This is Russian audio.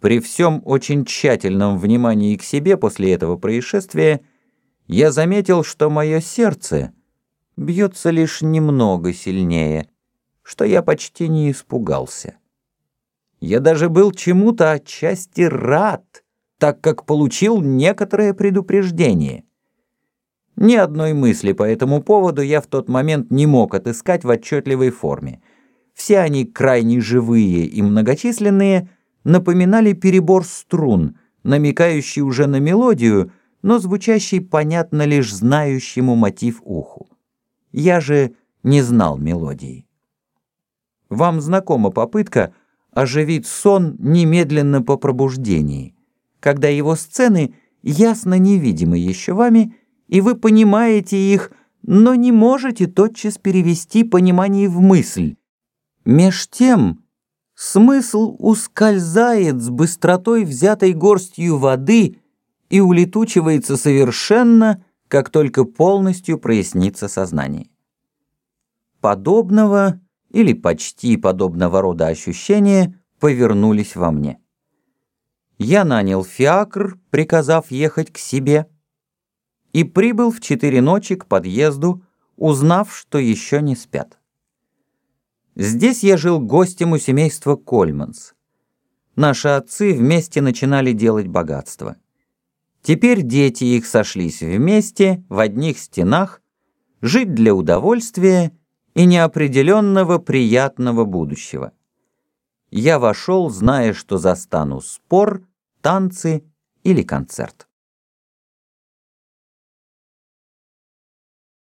При всем очень тщательном внимании к себе после этого происшествия я заметил, что мое сердце бьется лишь немного сильнее, что я почти не испугался. Я даже был чему-то отчасти рад, так как получил некоторое предупреждение. Ни одной мысли по этому поводу я в тот момент не мог отыскать в отчетливой форме. Все они крайне живые и многочисленные, напоминали перебор струн, намекающий уже на мелодию, но звучащий понятно лишь знающему мотив уху. Я же не знал мелодии. Вам знакома попытка оживить сон немедленно по пробуждении, когда его сцены ясно невидимы еще вами, и вы понимаете их, но не можете тотчас перевести понимание в мысль. Меж тем смысл ускользает с быстротой взятой горстью воды и улетучивается совершенно, как только полностью прояснится сознание. Подобного или почти подобного рода ощущения повернулись во мне. Я нанял фиакр, приказав ехать к себе, и прибыл в четыре ночи к подъезду, узнав, что еще не спят. Здесь я жил гостем у семейства Кольманс. Наши отцы вместе начинали делать богатство. Теперь дети их сошлись вместе, в одних стенах, жить для удовольствия и неопределенного приятного будущего. Я вошел, зная, что застану спор, танцы или концерт.